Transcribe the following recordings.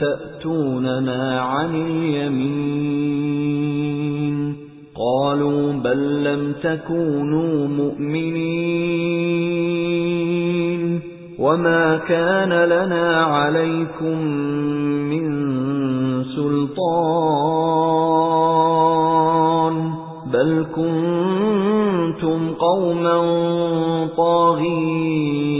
تَأْتُونَنَا عَنِ الْيَمِينِ. قَالُوا بَل لَّمْ تَكُونُوا مُؤْمِنِينَ. وَمَا كَانَ لَنَا عَلَيْكُمْ مِنْ سُلْطَانٍ. بَلْ كُنتُمْ قَوْمًا طَاغِينَ.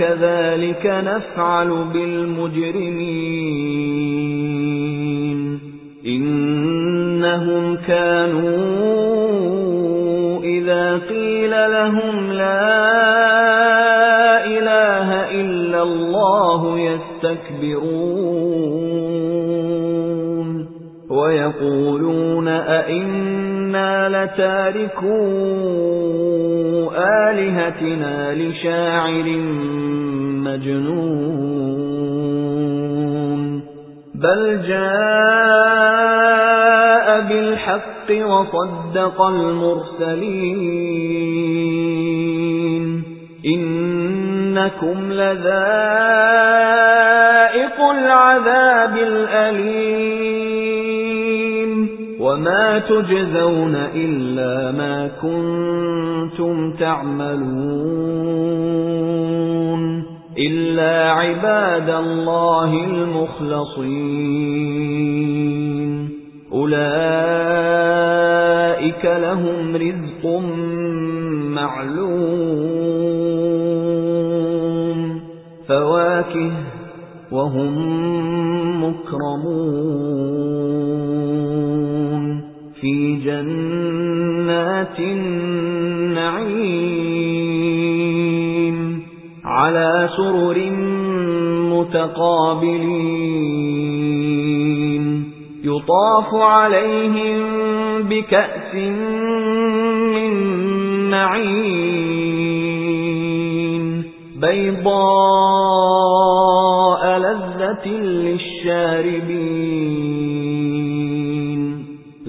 إِنَّا كَذَلِكَ نَفْعَلُ بِالْمُجْرِمِينَ. إِنَّهُمْ كَانُوا إِذَا قِيلَ لَهُمْ لَا إِلَٰهَ إِلَّا اللَّهُ يَسْتَكْبِرُونَ. وَيَقُولُونَ أَئِنَّا لَتَارِكُو آلِهَتِنَا لِشَاعِرٍ مَّجْنُونٍ. بَلْ جَاءَ بِالْحَقِّ وَصَدَّقَ الْمُرْسَلِينَ. إِنَّكُمْ لَذَائِقُو الْعَذَابِ الْأَلِيمِ. وَمَا تُجْزَوْنَ إِلَّا مَا كُنتُمْ تَعْمَلُونَ إِلَّا عِبَادَ اللَّهِ الْمُخْلَصِينَ أُولَئِكَ لَهُمْ رِزْقٌ مَّعْلُومٌ فَوَاكِهُ وَهُمْ مُكْرَمُونَ فِي جَنَّاتِ النَّعِيمِ عَلَى سُرُرٍ مُتَقَابِلِينَ. يُطَافُ عَلَيْهِم بِكَأْسٍ مِّن مَّعِينٍ بَيْضَاءَ لَذَّةٍ لِّلشَّارِبِينَ.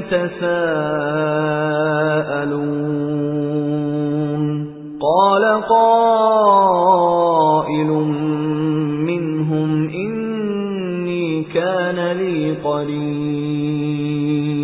يَتَسَاءَلُونَ. قَالَ قَائِلٌ